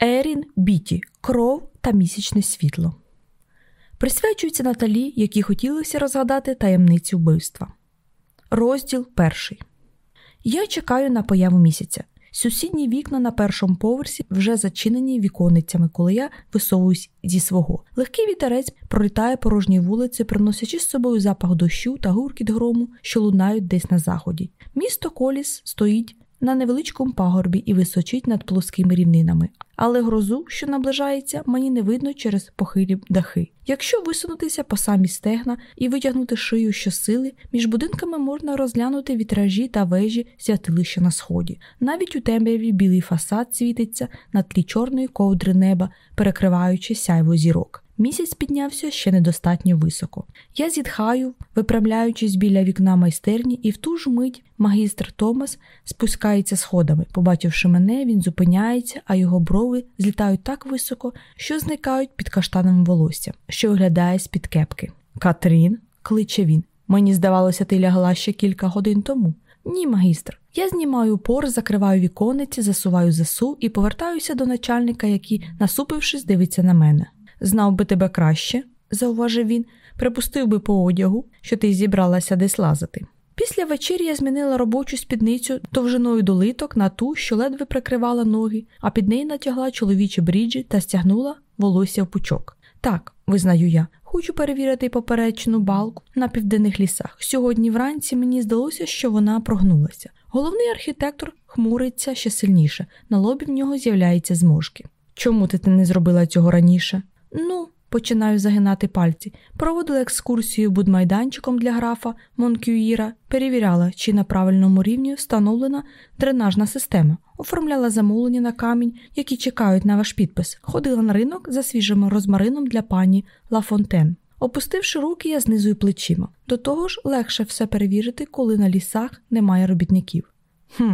Ерін Біті Кров та місячне світло. Присвячується Наталі, якій хотілося розгадати таємницю вбивства. Розділ перший. Я чекаю на появу місяця. Сусідні вікна на першому поверсі вже зачинені віконницями, коли я висовуюсь зі свого. Легкий вітерець пролітає порожні вулиці, приносячи з собою запах дощу та гуркіт грому, що лунають десь на заході. Місто Коліс стоїть на невеличкому пагорбі і височить над плоскими рівнинами, але грозу, що наближається, мені не видно через похилі дахи. Якщо висунутися по самі стегна і витягнути шию щосили, між будинками можна розглянути вітражі та вежі святилища на сході. Навіть у темряві білий фасад світиться на тлі чорної ковдри неба, перекриваючи сяйво зірок. Місяць піднявся ще недостатньо високо. Я зітхаю, виправляючись біля вікна майстерні, і в ту ж мить магістр Томас спускається сходами. Побачивши мене, він зупиняється, а його брови злітають так високо, що зникають під каштановим волоссям, що виглядає з-під кепки. Катрін, кличе він. Мені здавалося, ти лягла ще кілька годин тому. Ні, магістр. Я знімаю пор, закриваю вікониці, засуваю засу і повертаюся до начальника, який, насупившись, дивиться на мене. Знав би тебе краще, зауважив він, припустив би по одягу, що ти зібралася десь лазити. Після вечері я змінила робочу спідницю довжиною до литок на ту, що ледве прикривала ноги, а під неї натягла чоловічі бріджі та стягнула волосся в пучок. Так, визнаю я, хочу перевірити поперечну балку на південних лісах. Сьогодні вранці мені здалося, що вона прогнулася. Головний архітектор хмуриться ще сильніше, на лобі в нього з'являються зможки. Чому ти не зробила цього раніше? Ну, починаю загинати пальці. Проводила екскурсію будмайданчиком для графа Монкюїра, перевіряла, чи на правильному рівні встановлена дренажна система, оформляла замовлення на камінь, які чекають на ваш підпис, ходила на ринок за свіжим розмарином для пані Лафонтен. Опустивши руки, я знизую плечима. До того ж, легше все перевірити, коли на лісах немає робітників. Хм.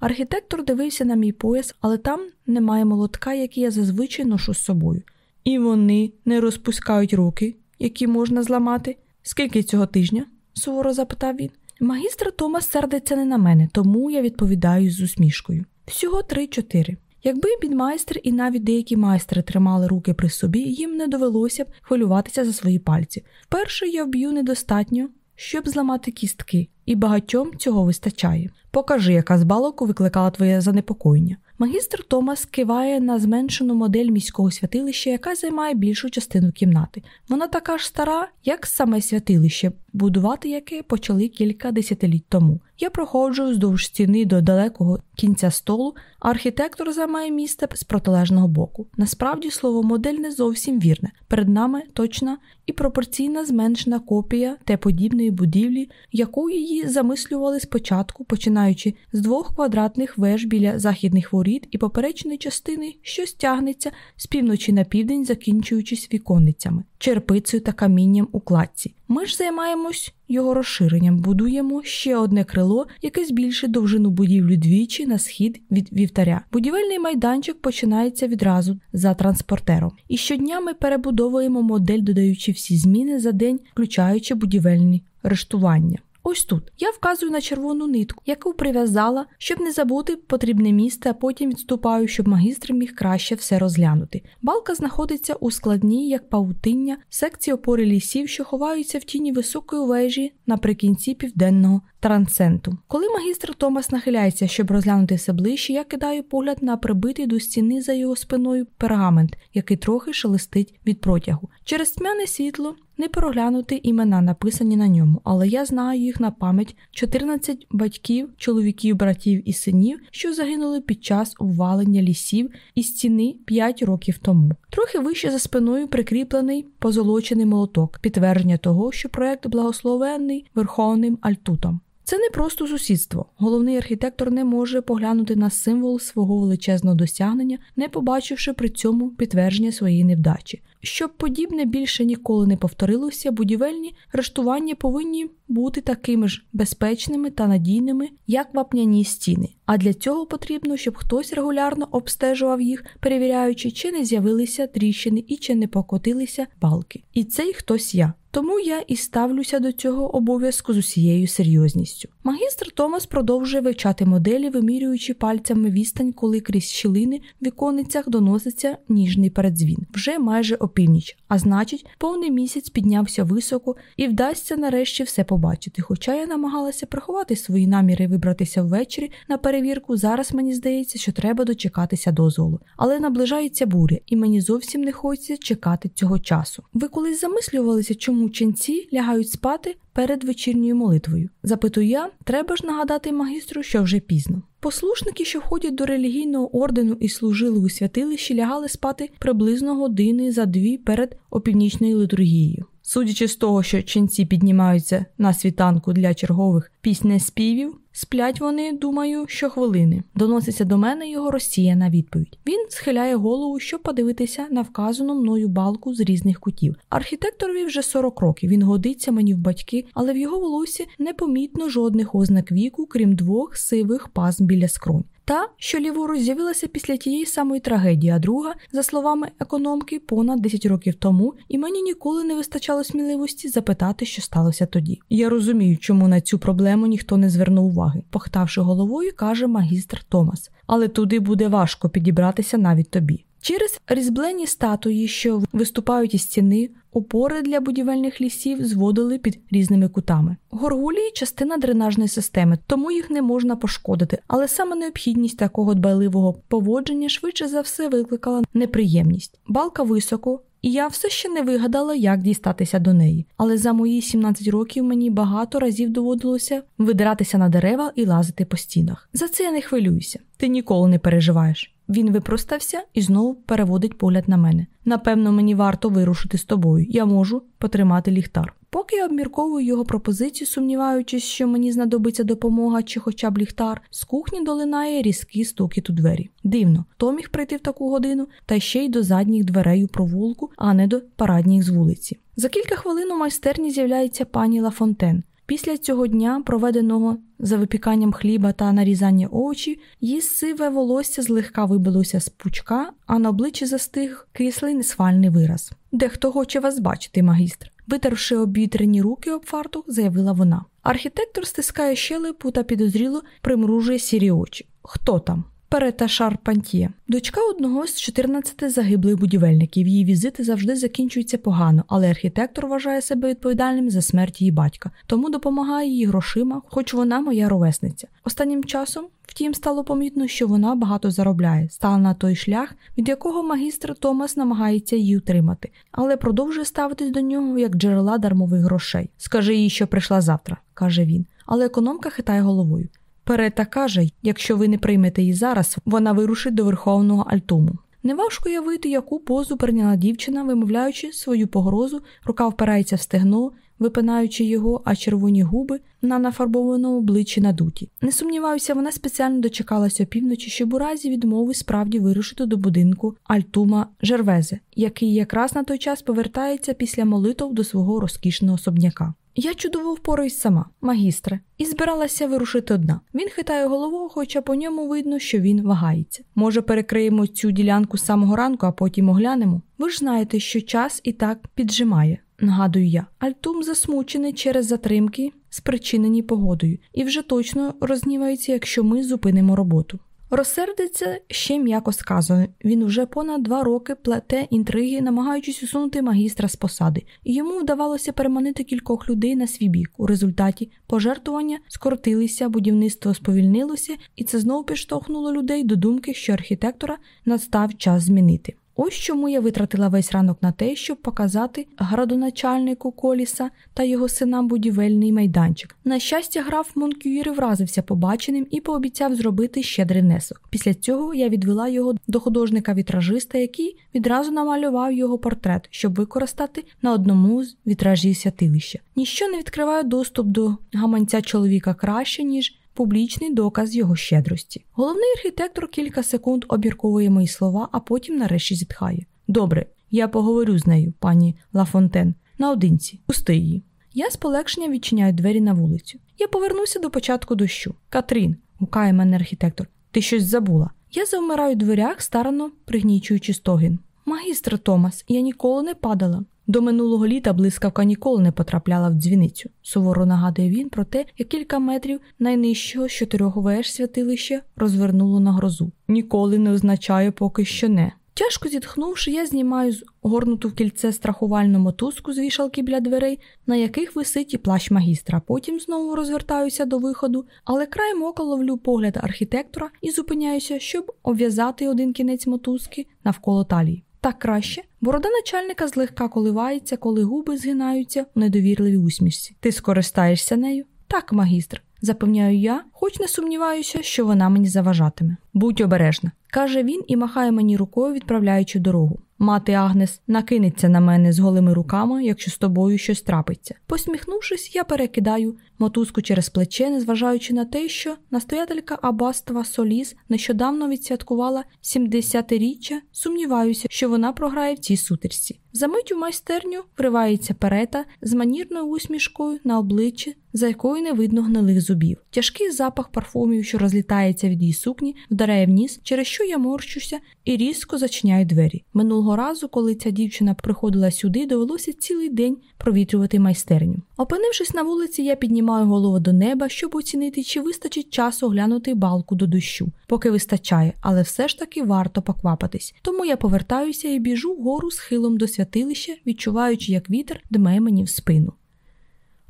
Архітектор дивився на мій пояс, але там немає молотка, який я зазвичай ношу з собою. І вони не розпускають руки, які можна зламати. Скільки цього тижня? суворо запитав він. Магістр Томас сердиться не на мене, тому я відповідаю з усмішкою. Всього три-чотири. Якби бідмайстер і навіть деякі майстри тримали руки при собі, їм не довелося б хвилюватися за свої пальці. Вперше я вб'ю недостатньо, щоб зламати кістки, і багатьом цього вистачає. Покажи, яка з балоку викликала твоє занепокоєння. Магістр Томас киває на зменшену модель міського святилища, яка займає більшу частину кімнати. Вона така ж стара, як саме святилище, будувати яке почали кілька десятиліть тому. Я проходжу вздовж стіни до далекого кінця столу, а архітектор займає місце з протилежного боку. Насправді слово модель не зовсім вірне. Перед нами точна і пропорційна зменшена копія те подібної будівлі, яку її замислювали спочатку, починаючи з двох квадратних веж біля західних воріт і поперечної частини, що стягнеться з півночі на південь, закінчуючись віконницями, черпицею та камінням у кладці. Ми ж займаємось його розширенням, будуємо ще одне крило, яке збільшить довжину будівлі двічі на схід від вівтаря. Будівельний майданчик починається відразу за транспортером. І щодня ми перебудовуємо модель, додаючи всі зміни за день, включаючи будівельні рештування. Ось тут я вказую на червону нитку, яку прив'язала, щоб не забути потрібне місце, а потім відступаю, щоб магістр міг краще все розглянути. Балка знаходиться у складній, як павутиння, секції опори лісів, що ховаються в тіні високої вежі наприкінці південного трансценту. Коли магістр Томас нахиляється, щоб розглянути все ближче, я кидаю погляд на прибитий до стіни за його спиною пергамент, який трохи шелестить від протягу. Через тьмяне світло не проглянути імена, написані на ньому, але я знаю їх на пам'ять 14 батьків, чоловіків, братів і синів, що загинули під час увалення лісів і стіни 5 років тому. Трохи вище за спиною прикріплений позолочений молоток, підтвердження того, що проект благословенний верховним альтутом. Це не просто сусідство. Головний архітектор не може поглянути на символ свого величезного досягнення, не побачивши при цьому підтвердження своєї невдачі. Щоб подібне більше ніколи не повторилося, будівельні рештування повинні бути такими ж безпечними та надійними, як вапняні стіни. А для цього потрібно, щоб хтось регулярно обстежував їх, перевіряючи, чи не з'явилися тріщини і чи не покотилися балки. І цей хтось я. Тому я і ставлюся до цього обов'язку з усією серйозністю. Магістр Томас продовжує вивчати моделі, вимірюючи пальцями відстань, коли крізь щілини в віконницях доноситься ніжний передзвін. Вже майже опівніч, а значить, повний місяць піднявся високо і вдасться нарешті все побачити. Хоча я намагалася приховати свої наміри вибратися ввечері на перевірку, зараз мені здається, що треба дочекатися дозволу. Але наближається буря, і мені зовсім не хочеться чекати цього часу. Ви колись замислювалися, чому ченці лягають спати перед вечірньою молитвою? Запитую я, треба ж нагадати магістру, що вже пізно. Послушники, що входять до релігійного ордену і служили у святилищі, лягали спати приблизно години за дві перед опівнічною літургією. Судячи з того, що ченці піднімаються на світанку для чергових піснеспівів, сплять вони, думаю, щохвилини. Доноситься до мене його розсіяна відповідь. Він схиляє голову, щоб подивитися на вказану мною балку з різних кутів. Архітекторові вже 40 років. Він годиться мені в батьки, але в його волосі непомітно жодних ознак віку, крім двох сивих паз біля скронь. Та, що ліворуч з'явилася після тієї самої трагедії, а друга, за словами економки, понад 10 років тому, і мені ніколи не вистачало сміливості запитати, що сталося тоді. Я розумію, чому на цю проблему ніхто не звернув уваги, похтавши головою, каже магістр Томас. Але туди буде важко підібратися навіть тобі. Через різблені статуї, що виступають із стіни, опори для будівельних лісів зводили під різними кутами. Горгулії частина дренажної системи, тому їх не можна пошкодити, але саме необхідність такого дбайливого поводження швидше за все викликала неприємність. Балка високо, і я все ще не вигадала, як дістатися до неї. Але за мої 17 років мені багато разів доводилося видиратися на дерева і лазити по стінах. За це я не хвилююся. Ти ніколи не переживаєш. Він випростався і знову переводить погляд на мене. Напевно, мені варто вирушити з тобою. Я можу потримати ліхтар. Поки я обмірковую його пропозицію, сумніваючись, що мені знадобиться допомога чи хоча б ліхтар, з кухні долинає різкий стукіт у двері. Дивно, хто міг прийти в таку годину, та ще й до задніх дверей у провулку, а не до парадніх з вулиці. За кілька хвилин у майстерні з'являється пані Лафонтен. Після цього дня, проведеного за випіканням хліба та нарізання овочів, її сиве волосся злегка вибилося з пучка, а на обличчі застиг кислий несвальний вираз. Дехто хоче вас бачити, магістр. Витерши обітрені руки об фартух, заявила вона. Архітектор стискає щелепу та підозріло примружує сірі очі. Хто там? Перета Шарпантьє, дочка одного з 14 загиблих будівельників. Її візити завжди закінчуються погано, але архітектор вважає себе відповідальним за смерть її батька, тому допомагає їй грошима, хоч вона моя ровесниця. Останнім часом, втім, стало помітно, що вона багато заробляє, стала на той шлях, від якого магістр Томас намагається її утримати, але продовжує ставитись до нього як джерела дармових грошей. Скажи їй, що прийшла завтра, каже він. Але економка хитає головою. Перета каже, якщо ви не приймете її зараз, вона вирушить до верховного альтуму. Неважко явити, яку позу прийняла дівчина, вимовляючи свою погрозу, рука впирається в стегно, випинаючи його, а червоні губи на нафарбованому обличчі надуті. Не сумніваюся, вона спеціально дочекалася опівночі, щоб у разі відмови справді вирушити до будинку Альтума Жервезе, який якраз на той час повертається після молитов до свого розкішного особняка. Я чудово впораюсь сама, магістре, і збиралася вирушити одна. Він хитає головою, хоча по ньому видно, що він вагається. Може, перекриємо цю ділянку з самого ранку, а потім оглянемо. Ви ж знаєте, що час і так піджимає, нагадую я. Альтум засмучений через затримки, спричинені погодою, і вже точно рознівається, якщо ми зупинимо роботу. Розсердиться ще м'яко сказано. Він вже понад два роки плете інтриги, намагаючись усунути магістра з посади, і йому вдавалося переманити кількох людей на свій бік. У результаті пожертвування скоротилися, будівництво сповільнилося, і це знову підштовхнуло людей до думки, що архітектора настав час змінити. Ось чому я витратила весь ранок на те, щоб показати градоначальнику коліса та його синам будівельний майданчик. На щастя, граф Монкюїр вразився побаченим і пообіцяв зробити щедрий внесок. Після цього я відвела його до художника-вітражиста, який відразу намалював його портрет, щоб використати на одному з вітражів святилища. Ніщо не відкриває доступ до гаманця чоловіка краще, ніж публічний доказ його щедрості. Головний архітектор кілька секунд обірковує мої слова, а потім нарешті зітхає. Добре, я поговорю з нею, пані Лафонтен, наодинці, пусти її. Я з полегшенням відчиняю двері на вулицю. Я повернуся до початку дощу. Катрін, гукає мене архітектор, ти щось забула. Я завмираю в дверях, старано пригнічуючи стогін. Магістр Томас, я ніколи не падала. До минулого літа блискавка ніколи не потрапляла в дзвіницю. Суворо нагадує він про те, як кілька метрів найнижчого з чотирьох веж святилища розвернуло на грозу. Ніколи не означає поки що не. Тяжко зітхнувши, я знімаю згорнуту в кільце страхувальну мотузку з вішалки біля дверей, на яких висить і плащ магістра. Потім знову розвертаюся до виходу, але краєм ока ловлю погляд архітектора і зупиняюся, щоб обв'язати один кінець мотузки навколо талії. Так краще. Борода начальника злегка коливається, коли губи згинаються в недовірливій усмішці. Ти скористаєшся нею? Так, магістр, запевняю я, хоч не сумніваюся, що вона мені заважатиме. Будь обережна, каже він і махає мені рукою, відправляючи дорогу. Мати Агнес накинеться на мене з голими руками, якщо з тобою щось трапиться. Посміхнувшись, я перекидаю мотузку через плече, незважаючи на те, що настоятелька аббатства Соліс нещодавно відсвяткувала 70-річчя, сумніваюся, що вона програє в цій сутичці. Замить у майстерню вривається перета з манірною усмішкою на обличчі, за якою не видно гнилих зубів. Тяжкий запах парфумів, що розлітається від її сукні, вдаряє в ніс, через що я морщуся і різко зачиняю двері. Минулого разу, коли ця дівчина приходила сюди, довелося цілий день провітрювати майстерню. Опинившись на вулиці, я піднімаю голову до неба, щоб оцінити, чи вистачить часу оглянути балку до дощу, поки вистачає, але все ж таки варто поквапатись. Тому я повертаюся і біжу вгору схилом до святилища, відчуваючи, як вітер дме мені в спину.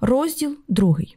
Розділ другий.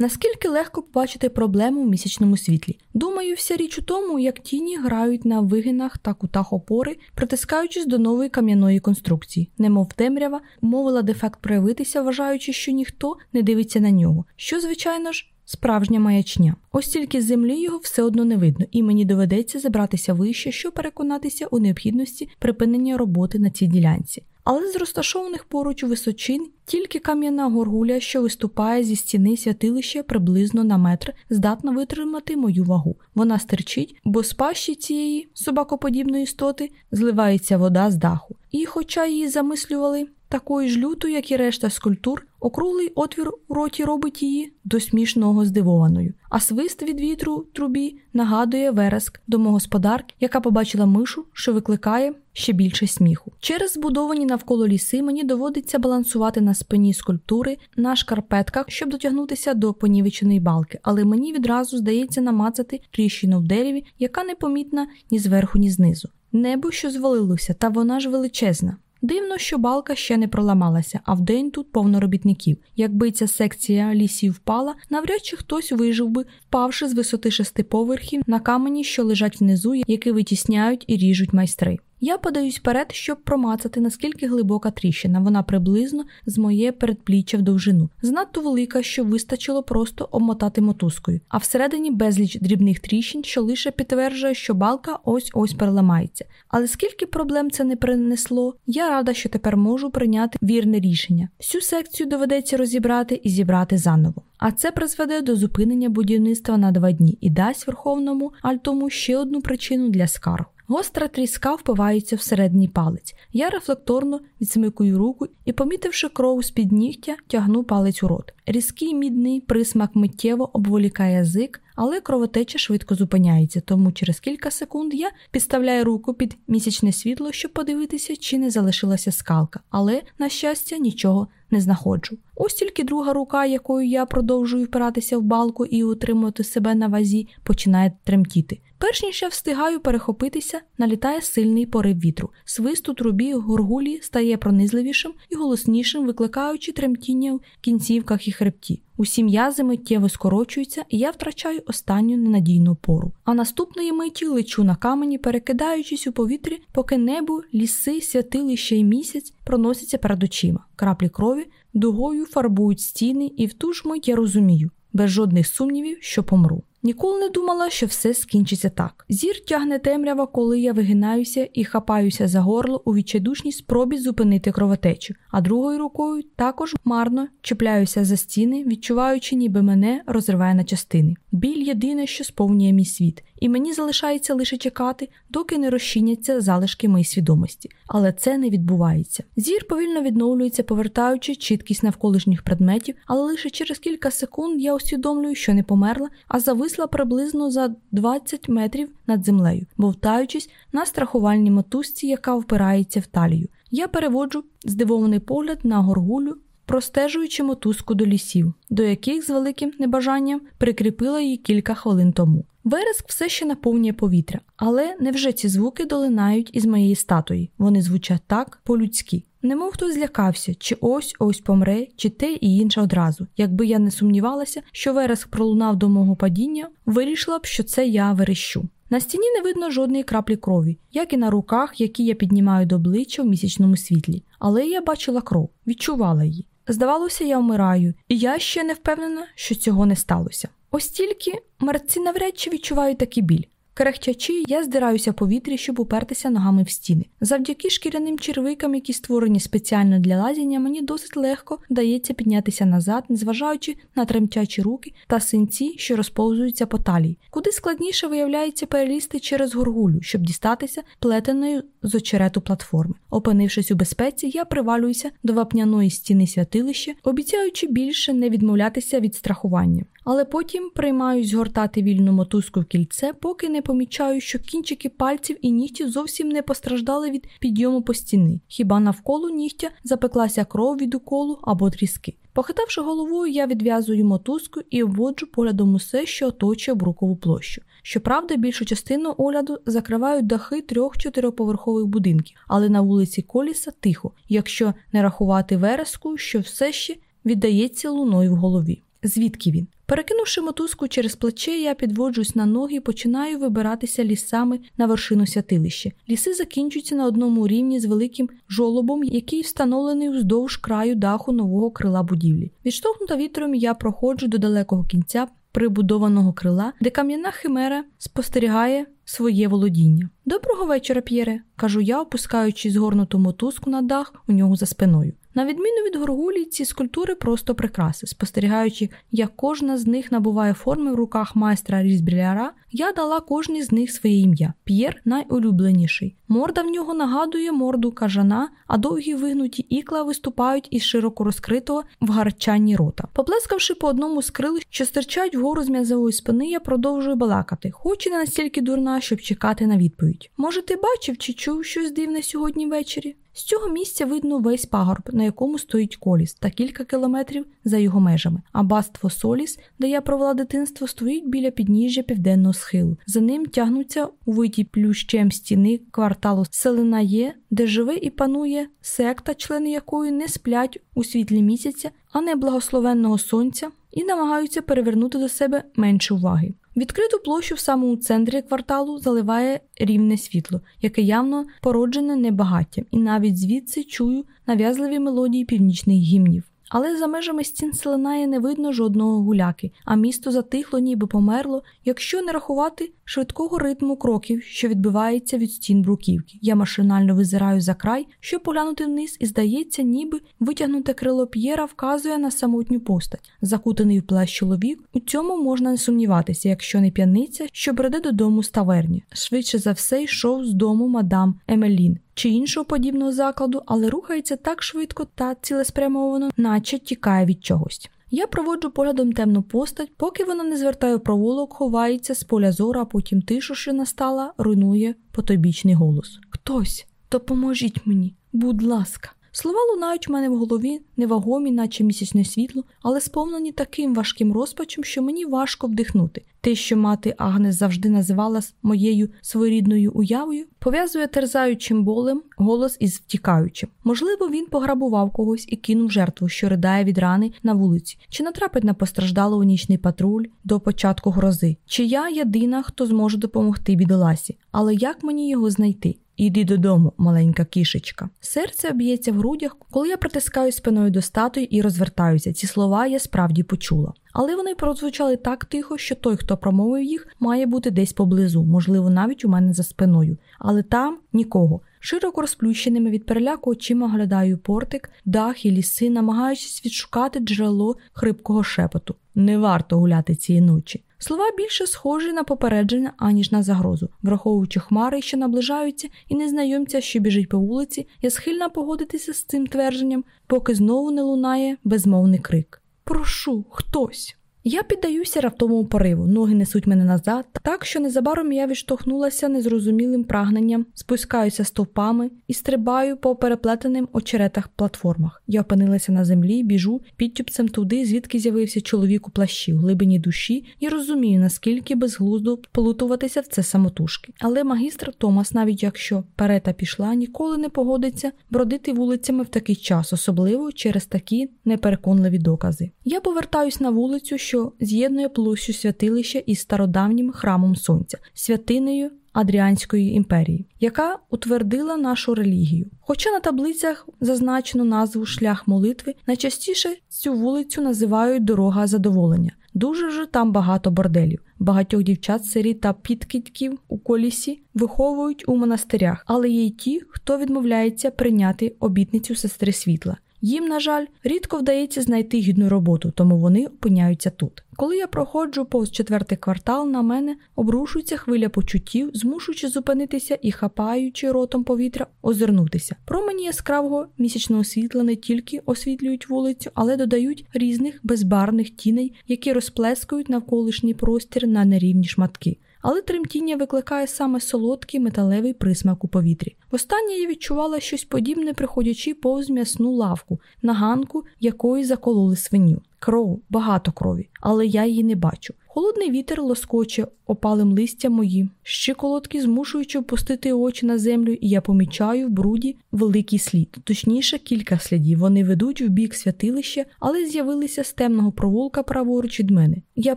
Наскільки легко побачити проблему в місячному світлі? Думаю, вся річ у тому, як тіні грають на вигинах та кутах опори, притискаючись до нової кам'яної конструкції, немов темрява, мовила дефект проявитися, вважаючи, що ніхто не дивиться на нього, що, звичайно ж, справжня маячня. Ось тільки з землі його все одно не видно, і мені доведеться забратися вище, щоб переконатися у необхідності припинення роботи на цій ділянці. Але з розташованих поруч височин тільки кам'яна горгуля, що виступає зі стіни святилища приблизно на метр, здатна витримати мою вагу. Вона стирчить, бо з пащі цієї собакоподібної істоти зливається вода з даху. І, хоча її замислювали такою ж лютою, як і решта скульптур, округлий отвір у роті робить її до смішного здивованою, а свист від вітру трубі нагадує вереск домогосподарки, яка побачила мишу, що викликає ще більше сміху. Через збудовані навколо ліси мені доводиться балансувати на спині скульптури на шкарпетках, щоб дотягнутися до понівеченої балки, але мені відразу здається намацати тріщину в дереві, яка непомітна ні зверху, ні знизу. Небо, що звалилося, та вона ж величезна. Дивно, що балка ще не проламалася, а вдень тут повно робітників. Якби ця секція лісів впала, навряд чи хтось вижив би, впавши з висоти шести поверхів на камені, що лежать внизу, які витісняють і ріжуть майстри. Я подаюсь вперед, щоб промацати, наскільки глибока тріщина. Вона приблизно з моє передпліччя в довжину. Занадто велика, що вистачило просто обмотати мотузкою, а всередині безліч дрібних тріщин, що лише підтверджує, що балка ось ось переламається. Але скільки проблем це не принесло, я рада, що тепер можу прийняти вірне рішення. Всю секцію доведеться розібрати і зібрати заново. А це призведе до зупинення будівництва на два дні і дасть Верховному Альтому ще одну причину для скарг. Гостра тріска впивається в середній палець. Я рефлекторно відсмикую руку і, помітивши кров з під нігтя, тягну палець у рот. Різкий мідний присмак миттєво обволікає язик, але кровотеча швидко зупиняється, тому через кілька секунд я підставляю руку під місячне світло, щоб подивитися, чи не залишилася скалка, але, на щастя, нічого не знаходжу. Ось тільки друга рука, якою я продовжую впиратися в балку і утримувати себе на вазі, починає тремтіти. Перш ніж я встигаю перехопитися, налітає сильний порив вітру. Свист у трубі горгулі стає пронизливішим і голоснішим, викликаючи тремтіння в кінцівках і хребті. Усі м'язи миттєво скорочуються, і я втрачаю останню ненадійну пору. А наступної миті лечу на камені, перекидаючись у повітрі, поки небо, ліси, святилище й місяць проносяться перед очима. Краплі крові дугою фарбують стіни, і в ту ж мить я розумію, без жодних сумнівів, що помру. Ніколи не думала, що все скінчиться так. Зір тягне темрява, коли я вигинаюся і хапаюся за горло у відчайдушній спробі зупинити кровотечу, а другою рукою також марно чіпляюся за стіни, відчуваючи, ніби мене розриває на частини. Біль єдине, що сповнює мій світ, і мені залишається лише чекати, доки не розчиняться залишки моєї свідомості. Але це не відбувається. Зір повільно відновлюється, повертаючи чіткість навколишніх предметів, але лише через кілька секунд я усвідомлюю, що не померла, а зависла приблизно за 20 метрів над землею, бовтаючись на страхувальній мотузці, яка впирається в талію. Я переводжу здивований погляд на горгулю, простежуючи мотузку до лісів, до яких з великим небажанням прикріпила її кілька хвилин тому. Вереск все ще наповнює повітря, але невже ці звуки долинають із моєї статуї? Вони звучать так по-людськи. Немов хтось злякався, чи ось ось помре, чи те і інше одразу. Якби я не сумнівалася, що вереск пролунав до мого падіння, вирішила б, що це я верещу. На стіні не видно жодної краплі крові, як і на руках, які я піднімаю до обличчя в місячному світлі. Але я бачила кров, відчувала її. Здавалося, я вмираю, і я ще не впевнена, що цього не сталося. Ось тільки мерці навряд чи відчувають такий біль. Крехтячи, я здираюся в повітрі, щоб упертися ногами в стіни. Завдяки шкіряним червикам, які створені спеціально для лазіння, мені досить легко вдається піднятися назад, незважаючи на тремтячі руки та синці, що розповзуються по талії. Куди складніше виявляється перелізти через горгулю, щоб дістатися плетеною з очерету платформи. Опинившись у безпеці, я привалююся до вапняної стіни святилища, обіцяючи більше не відмовлятися від страхування. Але потім приймаюсь згортати вільну мотузку в кільце, поки не помічаю, що кінчики пальців і нігтів зовсім не постраждали від підйому по стіни. Хіба навколо нігтя запеклася кров від уколу або тріски. Похитавши головою, я відв'язую мотузку і обводжу поглядом усе, що оточує брукову площу. Щоправда, більшу частину огляду закривають дахи трьох-чотириповерхових будинків, але на вулиці Коліса тихо, якщо не рахувати вереску, що все ще віддається луною в голові. Звідки він? Перекинувши мотузку через плече, я підводжусь на ноги і починаю вибиратися лісами на вершину святилища. Ліси закінчуються на одному рівні з великим жолобом, який встановлений вздовж краю даху нового крила будівлі. Відштовхнута вітром, я проходжу до далекого кінця прибудованого крила, де кам'яна химера спостерігає своє володіння. Доброго вечора, П'єре, кажу я, опускаючи згорнуту мотузку на дах у нього за спиною. На відміну від горгулі, ці скульптури просто прикраси. Спостерігаючи, як кожна з них набуває форми в руках майстра різбріляра, я дала кожній з них своє ім'я. П'єр найулюбленіший. Морда в нього нагадує морду кажана, а довгі вигнуті ікла виступають із широко розкритого в гарчанні рота. Поплескавши по одному з крил, що стирчать вгору з м'язової спини, я продовжую балакати, хоч і не настільки дурна, щоб чекати на відповідь. Може, ти бачив чи чув щось дивне сьогодні ввечері? З цього місця видно весь пагорб, на якому стоїть коліс, та кілька кілометрів за його межами. А басство Соліс, де я провела дитинство, стоїть біля підніжжя південного схилу. За ним тягнуться у витій плющем стіни кварталу Селенає, де живе і панує секта, члени якої не сплять у світлі місяця, а не благословенного сонця, і намагаються перевернути до себе менше уваги. Відкриту площу в самому центрі кварталу заливає рівне світло, яке явно породжене небагаттям, і навіть звідси чую нав'язливі мелодії північних гімнів. Але за межами стін селенає не видно жодного гуляки, а місто затихло, ніби померло, якщо не рахувати швидкого ритму кроків, що відбивається від стін бруківки. Я машинально визираю за край, щоб поглянути вниз, і здається, ніби витягнуте крило П'єра вказує на самотню постать, закутаний в плащ чоловік. У цьому можна не сумніватися, якщо не п'яниця, що бреде додому з таверні. Швидше за все йшов з дому мадам Емелін чи іншого подібного закладу, але рухається так швидко та цілеспрямовано, наче тікає від чогось. Я проводжу поглядом темну постать, поки вона не звертає провулок, ховається з поля зору, а потім тишу, що настала, руйнує потобічний голос. Хтось, допоможіть мені, будь ласка. Слова лунають в мене в голові, невагомі, наче місячне світло, але сповнені таким важким розпачем, що мені важко вдихнути. Те, що мати Агнес завжди називала моєю своєрідною уявою, пов'язує терзаючим болем голос із втікаючим. Можливо, він пограбував когось і кинув жертву, що ридає від рани на вулиці, чи натрапить на постраждалого нічний патруль до початку грози. Чи я єдина, хто зможе допомогти бідоласі, але як мені його знайти? Іди додому, маленька кішечка. Серце б'ється в грудях, коли я притискаю спиною до статуї і розвертаюся. Ці слова я справді почула. Але вони прозвучали так тихо, що той, хто промовив їх, має бути десь поблизу, можливо, навіть у мене за спиною. Але там нікого. Широко розплющеними від переляку очима глядаю портик, дах і ліси, намагаючись відшукати джерело хрипкого шепоту. Не варто гуляти цієї ночі. Слова більше схожі на попередження, аніж на загрозу, враховуючи хмари, що наближаються, і незнайомця, що біжить по вулиці, я схильна погодитися з цим твердженням, поки знову не лунає безмовний крик. Прошу, хтось. Я піддаюся раптовому пориву, ноги несуть мене назад, так що незабаром я відштовхнулася незрозумілим прагненням, спускаюся стовпами і стрибаю по переплетеним очеретах платформах. Я опинилася на землі, біжу підтюпцем туди, звідки з'явився чоловік у плащі в глибині душі, і розумію, наскільки безглуздо плутуватися в це самотужки. Але магістр Томас, навіть якщо перета пішла, ніколи не погодиться бродити вулицями в такий час, особливо через такі непереконливі докази. Я повертаюсь на вулицю що з'єднує площу святилища із стародавнім храмом сонця, святиною Адріанської імперії, яка утвердила нашу релігію. Хоча на таблицях зазначено назву шлях молитви, найчастіше цю вулицю називають дорога задоволення. Дуже ж там багато борделів. Багатьох дівчат, сиріт та підкидьків у колісі виховують у монастирях, але є й ті, хто відмовляється прийняти обітницю сестри світла. Їм, на жаль, рідко вдається знайти гідну роботу, тому вони опиняються тут. Коли я проходжу повз четвертий квартал, на мене обрушується хвиля почуттів, змушуючи зупинитися і хапаючи ротом повітря, озирнутися. Промені яскравого місячного світла не тільки освітлюють вулицю, але додають різних безбарних тіней, які розплескують навколишній простір на нерівні шматки але тремтіння викликає саме солодкий металевий присмак у повітрі. Востаннє я відчувала щось подібне, приходячи повз м'ясну лавку, на ганку якої закололи свиню. Кров, багато крові, але я її не бачу. Холодний вітер лоскоче опалим листя мої, щиколотки змушуючи опустити очі на землю, і я помічаю в бруді великий слід, точніше, кілька слідів. Вони ведуть в бік святилища, але з'явилися з темного провулка праворуч від мене. Я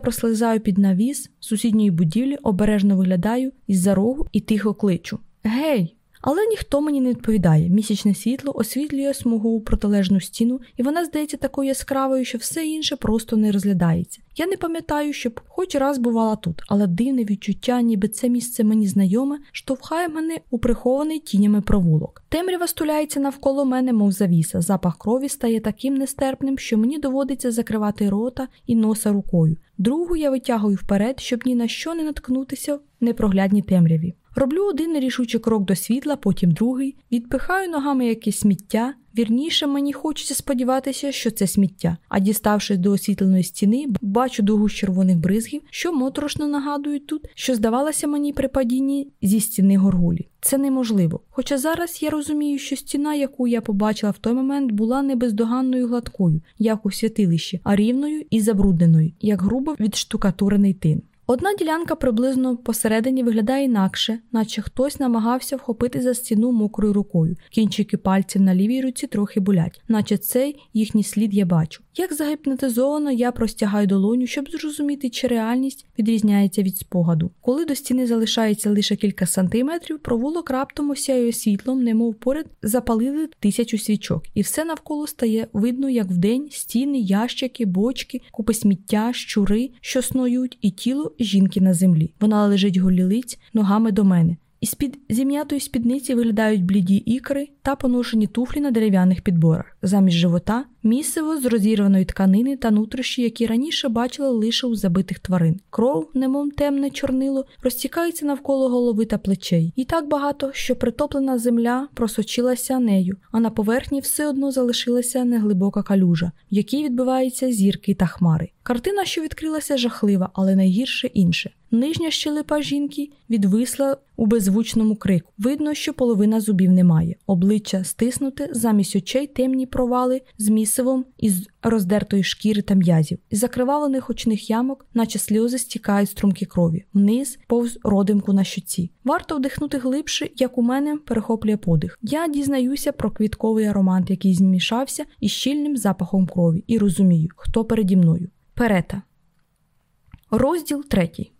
прослизаю під навіс сусідньої будівлі, обережно виглядаю із за рогу і тихо кличу. Гей! Але ніхто мені не відповідає. Місячне світло освітлює смугу протилежну стіну, і вона здається такою яскравою, що все інше просто не розглядається. Я не пам'ятаю, щоб хоч раз бувала тут, але дивне відчуття, ніби це місце мені знайоме, штовхає мене у прихований тінями провулок. Темрява стуляється навколо мене, мов завіса. Запах крові стає таким нестерпним, що мені доводиться закривати рота і носа рукою. Другу я витягую вперед, щоб ні на що не наткнутися в непроглядній темряві. Роблю один нерішучий крок до світла, потім другий, відпихаю ногами якесь сміття. Вірніше мені хочеться сподіватися, що це сміття. А діставшись до освітленої стіни, бачу дугу з червоних бризгів, що моторошно нагадують тут, що здавалося мені при падінні зі стіни горгулі. Це неможливо. Хоча зараз я розумію, що стіна, яку я побачила в той момент, була не бездоганною гладкою, як у святилищі, а рівною і забрудненою, як грубо відштукатурений тин. Одна ділянка приблизно посередині виглядає інакше, наче хтось намагався вхопити за стіну мокрою рукою. Кінчики пальців на лівій руці трохи болять, наче цей їхній слід я бачу. Як загіпнотизовано, я простягаю долоню, щоб зрозуміти, чи реальність відрізняється від спогаду. Коли до стіни залишається лише кілька сантиметрів, провулок раптом осяює світлом, немов поряд запалили тисячу свічок, і все навколо стає видно, як вдень стіни, ящики, бочки, купи сміття, щури, що снують, і тіло жінки на землі. Вона лежить голілиць ногами до мене. Із під зім'ятої спідниці виглядають бліді ікри та поношені туфлі на дерев'яних підборах. Замість живота місиво з розірваної тканини та нутрощі, які раніше бачила лише у забитих тварин. Кров, немов темне чорнило, розтікається навколо голови та плечей. І так багато, що притоплена земля просочилася нею, а на поверхні все одно залишилася неглибока калюжа, в якій відбиваються зірки та хмари. Картина, що відкрилася, жахлива, але найгірше інше. Нижня щелепа жінки відвисла у беззвучному крику. Видно, що половина зубів немає. Обличчя стиснуте, замість очей темні провали з місивом із роздертої шкіри та м'язів, із закривавлених очних ямок, наче сльози стікають струмки крові, вниз, повз родимку на щоці. Варто вдихнути глибше, як у мене перехоплює подих. Я дізнаюся про квітковий аромат, який змішався із щільним запахом крові, і розумію, хто переді мною. Перета. Розділ третій.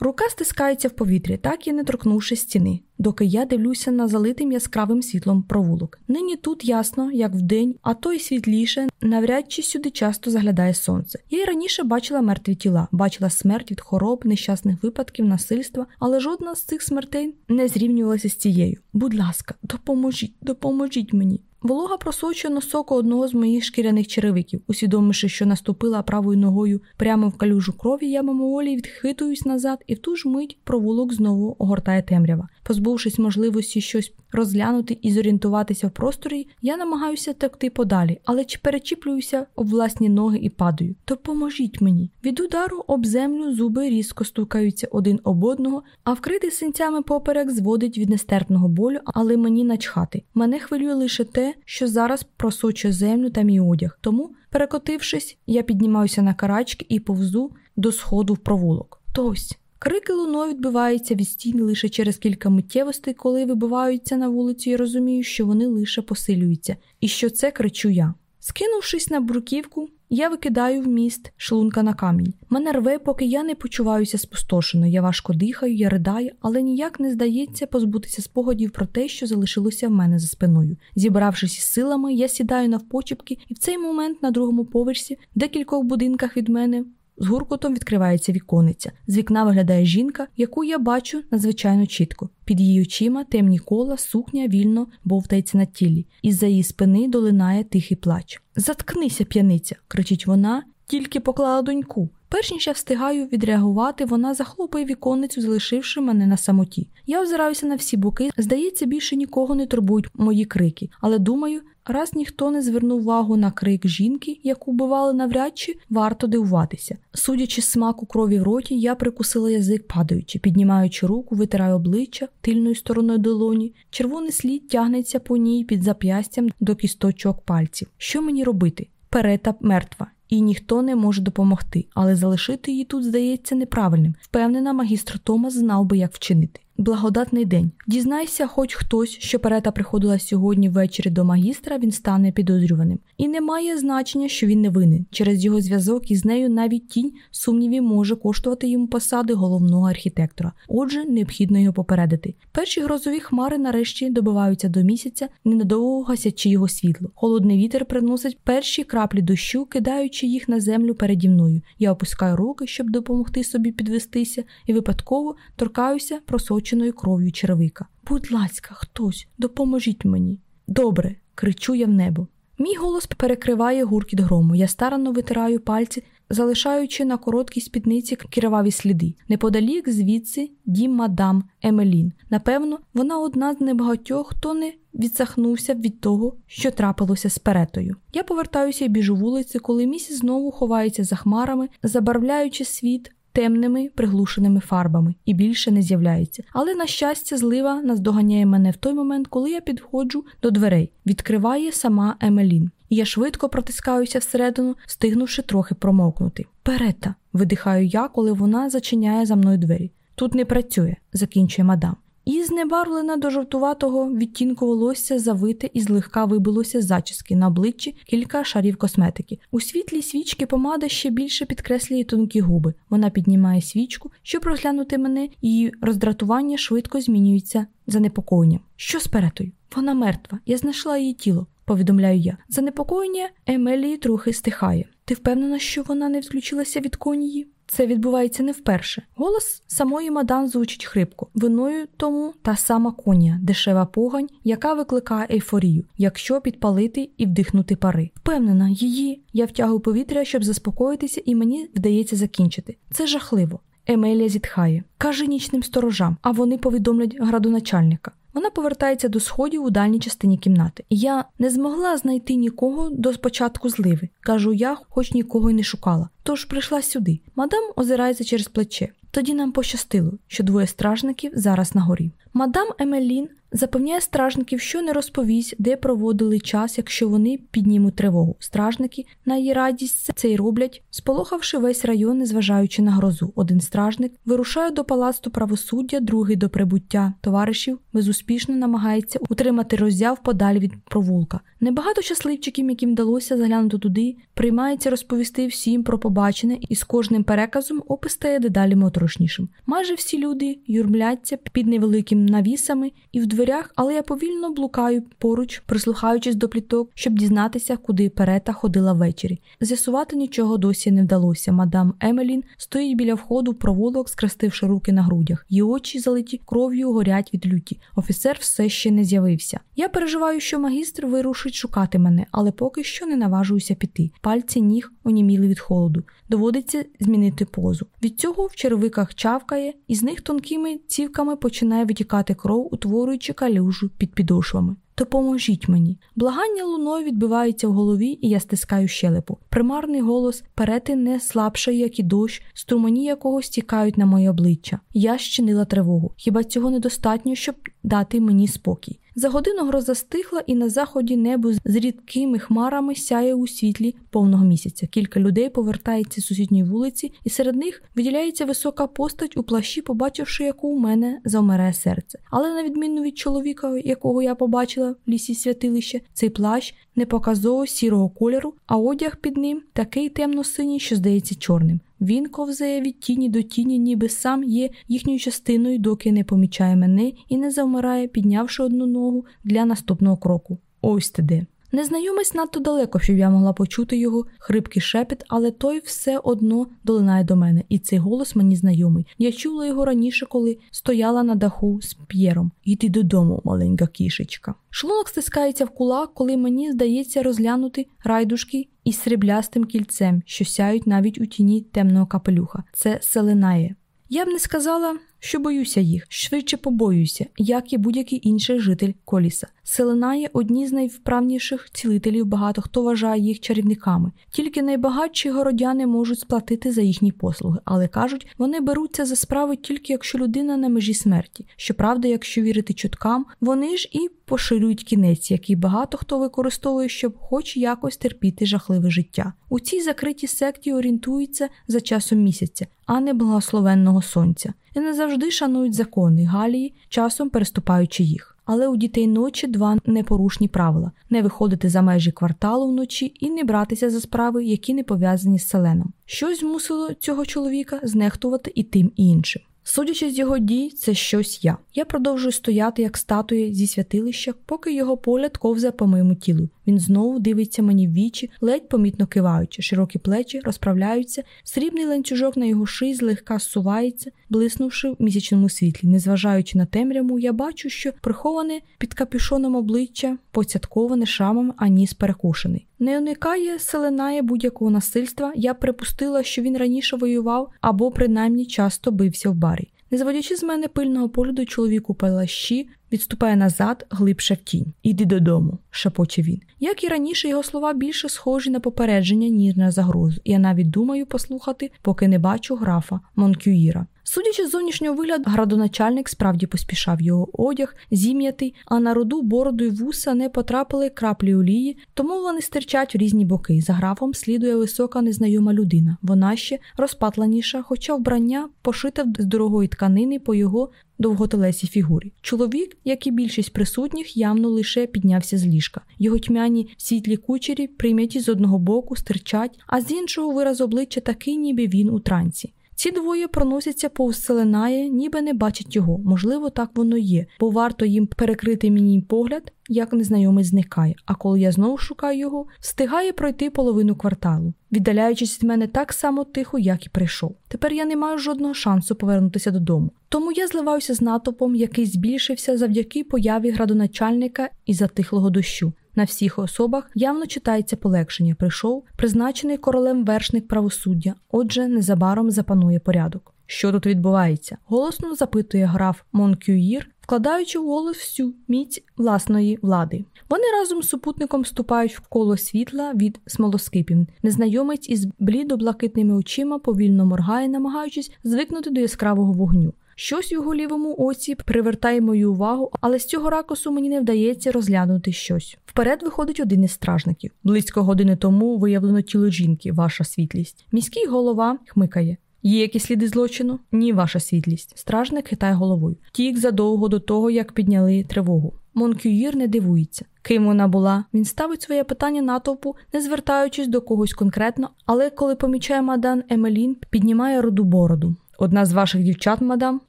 Рука стискається в повітрі, так і не торкнувши стіни, доки я дивлюся на залитим яскравим світлом провулок. Нині тут ясно, як вдень, а то й світліше, навряд чи сюди часто заглядає сонце. Я й раніше бачила мертві тіла, бачила смерть від хвороб, нещасних випадків, насильства, але жодна з цих смертей не зрівнювалася з цією. Будь ласка, допоможіть, допоможіть мені. Волога просочує соку одного з моїх шкіряних черевиків, усвідомивши, що наступила правою ногою прямо в калюжу крові, я мимоволі відхитуюсь назад, і в ту ж мить провулок знову огортає темрява. Позбувшись можливості щось розглянути і зорієнтуватися в просторі, я намагаюся текти подалі, але чи перечіплююся об власні ноги і падаю. Допоможіть мені. Від удару об землю зуби різко стукаються один об одного, а вкритий синцями поперек зводить від нестерпного болю, але мені начхати. Мене хвилює лише те, що зараз просочує землю та мій одяг. Тому, перекотившись, я піднімаюся на карачки і повзу до сходу в провулок. Тось. Крики луною відбиваються від стін лише через кілька миттєвостей, коли вибиваються на вулицю, і розумію, що вони лише посилюються, і що це кричу я. Скинувшись на бруківку, я викидаю в міст шлунка на камінь. Мене рве, поки я не почуваюся спустошено. Я важко дихаю, я ридаю, але ніяк не здається позбутися спогадів про те, що залишилося в мене за спиною. Зібравшись із силами, я сідаю навпочепки, і в цей момент на другому поверсі, декількох будинках від мене, з гуркотом відкривається вікониця. З вікна виглядає жінка, яку я бачу надзвичайно чітко. Під її очима темні кола, сукня вільно бовтається на тілі, із за її спини долинає тихий плач. Заткнися, п'яниця, кричить вона, тільки поклала доньку. Перш ніж я встигаю відреагувати, вона захлопує віконницю, залишивши мене на самоті. Я озираюся на всі боки. Здається, більше нікого не турбують мої крики, але думаю, раз ніхто не звернув увагу на крик жінки, яку вбивали навряд чи варто дивуватися. Судячи з смаку крові в роті, я прикусила язик, падаючи, піднімаючи руку, витираю обличчя тильною стороною долоні. Червоний слід тягнеться по ній під зап'ястям до кісточок пальців. Що мені робити? Перета мертва і ніхто не може допомогти, але залишити її тут здається неправильним. Впевнена, магістр Томас знав би, як вчинити. Благодатний день. Дізнайся, хоч хтось, що перета приходила сьогодні ввечері до магістра, він стане підозрюваним. І не має значення, що він не винен. Через його зв'язок із нею навіть тінь сумнівів може коштувати йому посади головного архітектора. Отже, необхідно його попередити. Перші грозові хмари нарешті добиваються до місяця, ненадовго гасячи його світло. Холодний вітер приносить перші краплі дощу, кидаючи їх на землю переді мною. Я опускаю руки, щоб допомогти собі підвестися, і випадково торкаюся просочу змоченою кров'ю червика. Будь ласка, хтось, допоможіть мені. Добре, кричу я в небо. Мій голос перекриває гуркіт грому. Я старанно витираю пальці, залишаючи на короткій спідниці криваві сліди. Неподалік звідси дім мадам Емелін. Напевно, вона одна з небагатьох, хто не відсахнувся від того, що трапилося з перетою. Я повертаюся і біжу вулиці, коли місяць знову ховається за хмарами, забарвляючи світ темними приглушеними фарбами і більше не з'являється. Але, на щастя, злива наздоганяє мене в той момент, коли я підходжу до дверей. Відкриває сама Емелін. І я швидко протискаюся всередину, встигнувши трохи промокнути. Перета, видихаю я, коли вона зачиняє за мною двері. Тут не працює, закінчує мадам і знебарвлена до жовтуватого відтінку волосся завите і злегка вибилося зачіски на обличчі кілька шарів косметики. У світлій свічки помада ще більше підкреслює тонкі губи. Вона піднімає свічку, щоб розглянути мене, і роздратування швидко змінюється занепокоєнням. Що з перетою? Вона мертва. Я знайшла її тіло. Повідомляю я. Занепокоєння Емелії трохи стихає. Ти впевнена, що вона не відключилася від конії? Це відбувається не вперше. Голос самої мадан звучить хрипко. Виною тому та сама коня, дешева погань, яка викликає ейфорію, якщо підпалити і вдихнути пари. Впевнена, її я втягую повітря, щоб заспокоїтися, і мені вдається закінчити. Це жахливо. Емелія зітхає. Каже нічним сторожам, а вони повідомлять градоначальника. Вона повертається до сходів у дальній частині кімнати. Я не змогла знайти нікого до спочатку зливи. Кажу я, хоч нікого й не шукала. Тож прийшла сюди. Мадам озирається через плече. Тоді нам пощастило, що двоє стражників зараз на горі. Мадам Емелін Запевняє стражників, що не розповість, де проводили час, якщо вони піднімуть тривогу. Стражники на її радість це й роблять, сполохавши весь район, незважаючи на грозу. Один стражник вирушає до палацу правосуддя, другий до прибуття товаришів безуспішно намагається утримати роззяв подалі від провулка. Небагато щасливчиків, яким вдалося заглянути туди, приймається розповісти всім про побачене, і з кожним переказом опис стає дедалі моторошнішим. Майже всі люди юрмляться під невеликим навісами і в дверях, але я повільно блукаю поруч, прислухаючись до пліток, щоб дізнатися, куди перета ходила ввечері. З'ясувати нічого досі не вдалося. Мадам Емелін стоїть біля входу в провулок, скрестивши руки на грудях. Її очі залиті кров'ю горять від люті. Офіцер все ще не з'явився. Я переживаю, що магістр вирушить шукати мене, але поки що не наважуюся піти. Пальці ніг оніміли від холоду. Доводиться змінити позу. Від цього в черевиках чавкає, і з них тонкими цівками починає витікати кров, утворюючи калюжу під підошвами. Допоможіть мені. Благання луною відбивається в голові, і я стискаю щелепу. Примарний голос перети не слабший, як і дощ, струмені якого стікають на моє обличчя. Я щинила тривогу. Хіба цього недостатньо, щоб дати мені спокій? За годину гроза стихла, і на заході небо з рідкими хмарами сяє у світлі повного місяця. Кілька людей повертається з сусідньої вулиці, і серед них виділяється висока постать у плащі, побачивши, яку у мене завмирає серце. Але на відміну від чоловіка, якого я побачила в лісі святилища, цей плащ не показово сірого кольору, а одяг під ним такий темно-синій, що здається чорним. Він ковзає від тіні до тіні, ніби сам є їхньою частиною, доки не помічає мене і не завмирає, піднявши одну ногу для наступного кроку. Ось ти де. Незнайомець надто далеко, щоб я могла почути його хрипкий шепіт, але той все одно долинає до мене, і цей голос мені знайомий. Я чула його раніше, коли стояла на даху з П'єром. Йди додому, маленька кішечка. Шлунок стискається в кулак, коли мені здається розглянути райдушки із сріблястим кільцем, що сяють навіть у тіні темного капелюха. Це селенає. Я б не сказала, що боюся їх, швидше побоююся, як і будь-який інший житель коліса. Селена одні з найвправніших цілителів, багато хто вважає їх чарівниками. Тільки найбагатші городяни можуть сплатити за їхні послуги, але кажуть, вони беруться за справи тільки якщо людина на межі смерті. Щоправда, якщо вірити чуткам, вони ж і поширюють кінець, який багато хто використовує, щоб хоч якось терпіти жахливе життя. У цій закритій секті орієнтуються за часом місяця, а не благословенного сонця, і не завжди шанують закони Галії, часом переступаючи їх. Але у дітей ночі два непорушні правила: не виходити за межі кварталу вночі і не братися за справи, які не пов'язані з селеном. Щось змусило цього чоловіка знехтувати і тим і іншим. Судячи з його дій, це щось я. Я продовжую стояти як статуя зі святилища, поки його погляд ковзе по моєму тілу. Він знову дивиться мені в вічі, ледь помітно киваючи, широкі плечі розправляються, срібний ланцюжок на його шиї злегка зсувається, блиснувши в місячному світлі. Незважаючи на темряву, я бачу, що приховане під капюшоном обличчя, поцятковане шрамами, а ніс перекушений. Не уникає, селенає будь-якого насильства. Я припустила, що він раніше воював або принаймні часто бився в барі. Не зводячи з мене пильного погляду, чоловік у палащі відступає назад глибше в тінь. Іди додому, шепоче він. Як і раніше, його слова більше схожі на попередження, ніж на загрозу. Я навіть думаю послухати, поки не бачу графа Монкюїра. Судячи з зовнішнього вигляду, градоначальник справді поспішав його одяг, зім'ятий, а на роду бороду й вуса не потрапили краплі олії, тому вони стирчать в різні боки. За графом слідує висока незнайома людина. Вона ще розпатленіша, хоча вбрання пошите з дорогої тканини по його довготелесій фігурі. Чоловік, як і більшість присутніх, явно лише піднявся з ліжка. Його тьмяні світлі кучері, прийняті з одного боку, стирчать, а з іншого вираз обличчя такий, ніби він у трансі. Ці двоє проносяться повз селенає, ніби не бачать його. Можливо, так воно є, бо варто їм перекрити мені погляд, як незнайомий зникає. А коли я знову шукаю його, встигає пройти половину кварталу, віддаляючись від мене так само тихо, як і прийшов. Тепер я не маю жодного шансу повернутися додому. Тому я зливаюся з натовпом, який збільшився завдяки появі градоначальника і затихлого дощу. На всіх особах явно читається полегшення. Прийшов призначений королем вершник правосуддя, отже, незабаром запанує порядок. Що тут відбувається? Голосно запитує граф Монкюїр, вкладаючи в голос всю міць власної влади. Вони разом з супутником вступають в коло світла від смолоскипів. Незнайомець із блідо-блакитними очима повільно моргає, намагаючись звикнути до яскравого вогню. Щось у його лівому оці привертає мою увагу, але з цього ракурсу мені не вдається розглянути щось. Вперед виходить один із стражників. Близько години тому виявлено тіло жінки, ваша світлість. Міський голова хмикає. Є якісь сліди злочину? Ні, ваша світлість. Стражник хитає головою. Втік задовго до того, як підняли тривогу. Монкюїр не дивується. Ким вона була? Він ставить своє питання натовпу, не звертаючись до когось конкретно, але коли помічає мадам Емелін, піднімає руду бороду. Одна з ваших дівчат, мадам,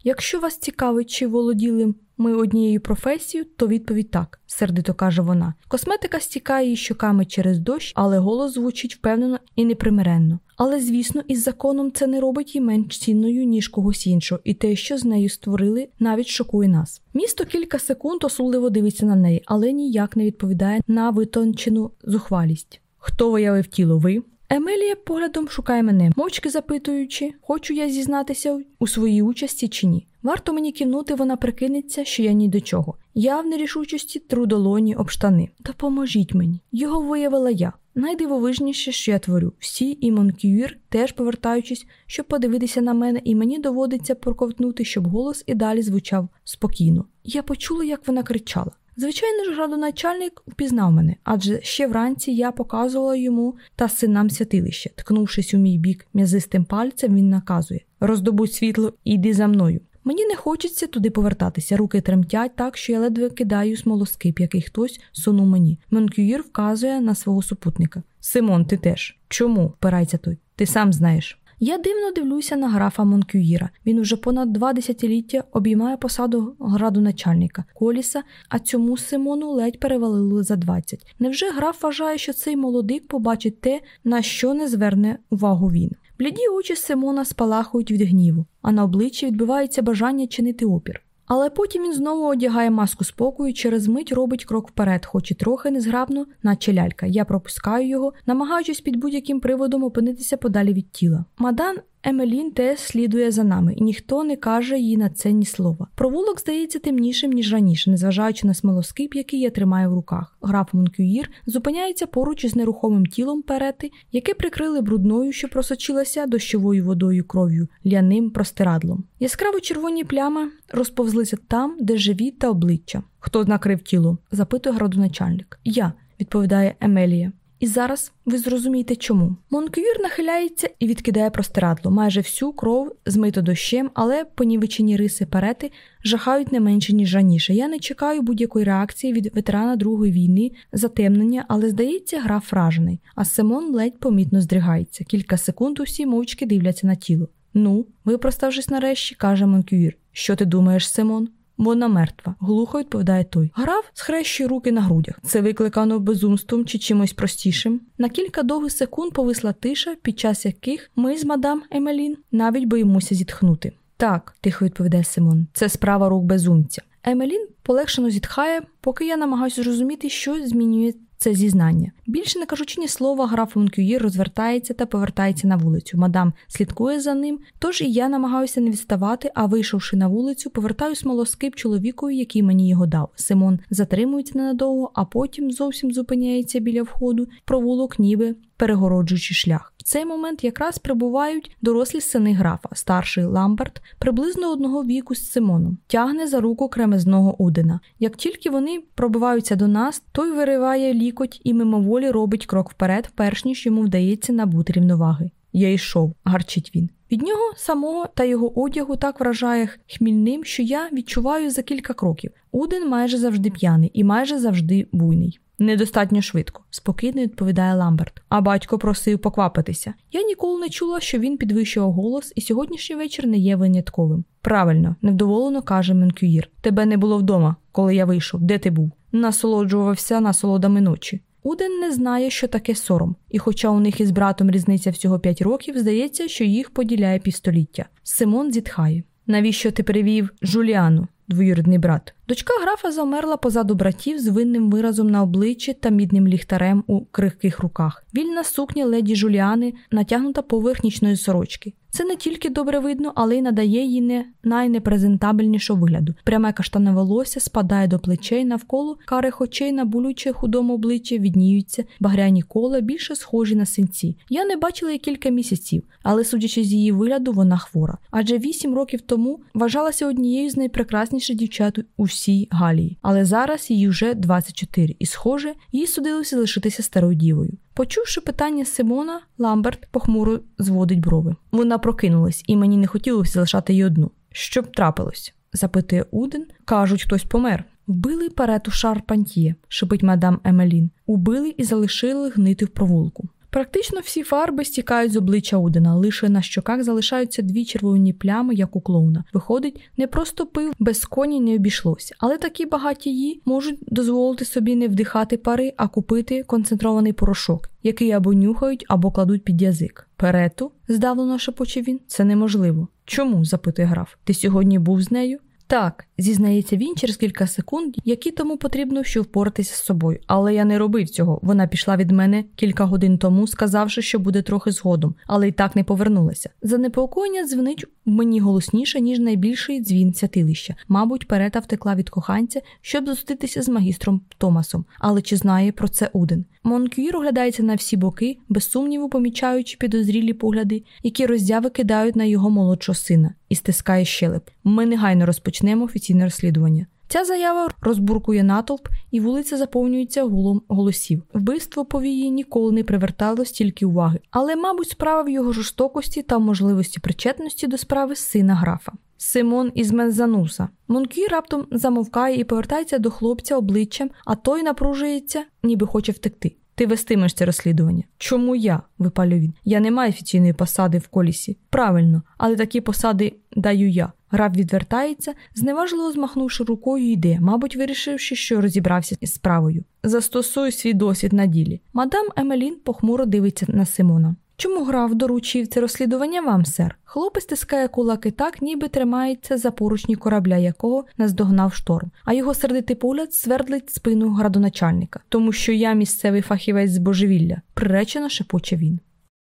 якщо вас цікавить, чи володіли ми однією професією, то відповідь так, сердито каже вона. Косметика стікає її щоками через дощ, але голос звучить впевнено і непримиренно. Але, звісно, із законом це не робить її менш цінною, ніж когось іншого, і те, що з нею створили, навіть шокує нас. Місто кілька секунд осудливо дивиться на неї, але ніяк не відповідає на витончену зухвалість. Хто виявив тіло? Ви? Емелія поглядом шукає мене, мовчки запитуючи, хочу я зізнатися у своїй участі чи ні. Варто мені кивнути, вона прикинеться, що я ні до чого. Я в нерішучості тру долоні об штани. Допоможіть мені. Його виявила я. Найдивовижніше, що я творю. Всі і Монкюїр теж повертаючись, щоб подивитися на мене, і мені доводиться проковтнути, щоб голос і далі звучав спокійно. Я почула, як вона кричала. Звичайно ж, градоначальник впізнав мене, адже ще вранці я показувала йому та синам святилище. Ткнувшись у мій бік м'язистим пальцем, він наказує роздобудь світло і йди за мною. Мені не хочеться туди повертатися, руки тремтять так, що я ледве кидаю смолоскип, який хтось сунув мені. Монкюїр вказує на свого супутника. Симон, ти теж. Чому? впирається той. Ти сам знаєш. Я дивно дивлюся на графа Монкюїра. Він уже понад два десятиліття обіймає посаду градоначальника Коліса, а цьому Симону ледь перевалили за 20. Невже граф вважає, що цей молодик побачить те, на що не зверне увагу він? Бліді очі Симона спалахують від гніву, а на обличчі відбивається бажання чинити опір. Але потім він знову одягає маску спокою, через мить робить крок вперед, хоч і трохи незграбно, наче лялька. Я пропускаю його, намагаючись під будь-яким приводом опинитися подалі від тіла. Мадан Емелін теж слідує за нами, і ніхто не каже їй на це ні слова. Провулок здається темнішим, ніж раніше, незважаючи на смолоскип, який я тримаю в руках. Граф Монкюїр зупиняється поруч із нерухомим тілом перети, яке прикрили брудною, що просочилася дощовою водою кров'ю, ляним простирадлом. Яскраво червоні плями розповзлися там, де живіт та обличчя. Хто накрив тіло? запитує градоначальник. Я, відповідає Емелія. І зараз ви зрозумієте чому. Монквір нахиляється і відкидає простирадло. Майже всю кров змито дощем, але понівечені риси перети жахають не менше, ніж раніше. Я не чекаю будь-якої реакції від ветерана Другої війни, затемнення, але здається, граф вражений. А Симон ледь помітно здригається. Кілька секунд усі мовчки дивляться на тіло. Ну, випроставшись нарешті, каже Монквір. Що ти думаєш, Симон? Вона мертва, глухо відповідає той. Граф схрещує руки на грудях. Це викликано безумством чи чимось простішим. На кілька довгих секунд повисла тиша, під час яких ми з мадам Емелін навіть боїмося зітхнути. Так, тихо відповідає Симон, це справа рук безумця. Емелін полегшено зітхає, поки я намагаюся зрозуміти, що змінює це зізнання. Більше не кажучи ні слова, граф Монкюїр розвертається та повертається на вулицю. Мадам слідкує за ним, тож і я намагаюся не відставати, а вийшовши на вулицю, повертаю смолоскип чоловікові, який мені його дав. Симон затримується ненадовго, а потім зовсім зупиняється біля входу в провулок, ніби перегороджуючи шлях. Цей момент якраз прибувають дорослі сини графа, старший Ламберт, приблизно одного віку з Симоном, тягне за руку кремезного Удена. Як тільки вони пробиваються до нас, той вириває лікоть і мимоволі робить крок вперед, перш ніж йому вдається набути рівноваги. Я йшов, гарчить він. Від нього самого та його одягу так вражає хмільним, що я відчуваю за кілька кроків. Уден майже завжди п'яний і майже завжди буйний. Недостатньо швидко, спокійно відповідає Ламберт. А батько просив поквапитися. Я ніколи не чула, що він підвищував голос, і сьогоднішній вечір не є винятковим. Правильно, невдоволено каже Менкюїр. Тебе не було вдома, коли я вийшов. Де ти був? Насолоджувався насолодами ночі. Уден не знає, що таке сором, і, хоча у них із братом різниця всього 5 років, здається, що їх поділяє півстоліття. Симон зітхає. Навіщо ти привів Жуліану? двоюрідний брат. Дочка графа замерла позаду братів з винним виразом на обличчі та мідним ліхтарем у крихких руках. Вільна сукня леді Жуліани натягнута поверх нічної сорочки. Це не тільки добре видно, але й надає їй не найнепрезентабельнішого вигляду. Пряме каштане волосся спадає до плечей навколо карих очей на болюче худому обличчі відніються багряні кола, більше схожі на синці. Я не бачила її кілька місяців, але, судячи з її вигляду, вона хвора. Адже вісім років тому вважалася однією з найпрекрасніших дівчат у Галії. Але зараз їй вже 24, і, схоже, їй судилося залишитися старою дівою. Почувши питання Симона, Ламберт похмуро зводить брови. Вона прокинулась, і мені не хотілося залишати її одну. Що б трапилось? запитує Уден. Кажуть, хтось помер. Вбили парету Шарпантьє, шипить мадам Емелін. Убили і залишили гнити в провулку. Практично всі фарби стікають з обличчя Удена, лише на щоках залишаються дві червоні плями, як у клоуна. Виходить, не просто пив, без коні не обійшлося, але такі багатії можуть дозволити собі не вдихати пари, а купити концентрований порошок, який або нюхають, або кладуть під язик. Перету, здавлено шепоче він, це неможливо. Чому? запитує граф. Ти сьогодні був з нею? Так, зізнається він через кілька секунд, які тому потрібно, щоб впоратися з собою. Але я не робив цього. Вона пішла від мене кілька годин тому, сказавши, що буде трохи згодом, але й так не повернулася. Занепокоєння дзвенить мені голосніше, ніж найбільший дзвін святилища. Мабуть, перета втекла від коханця, щоб зустрітися з магістром Томасом. Але чи знає про це Уден? Монкюїр оглядається на всі боки, без сумніву помічаючи підозрілі погляди, які роздяви кидають на його молодшого сина, і стискає щелеп. Ми негайно розпочнемо офіційне розслідування. Ця заява розбуркує натовп, і вулиця заповнюється гулом голосів. Вбивство повії ніколи не привертало стільки уваги, але, мабуть, справа в його жорстокості та можливості причетності до справи сина графа. Симон із Мензануса. Монкій раптом замовкає і повертається до хлопця обличчям, а той напружується, ніби хоче втекти. Ти вестимеш це розслідування. Чому я? випалює він. Я не маю офіційної посади в колісі. Правильно, але такі посади даю я. Граф відвертається, зневажливо змахнувши рукою, йде, мабуть, вирішивши, що розібрався із справою. Застосую свій досвід на ділі. Мадам Емелін похмуро дивиться на Симона. Чому граф доручив це розслідування вам, сер? Хлопець тискає кулаки так, ніби тримається за поручні корабля, якого наздогнав шторм, а його сердитий погляд свердлить спину градоначальника, тому що я місцевий фахівець з божевілля, приречено шепоче він.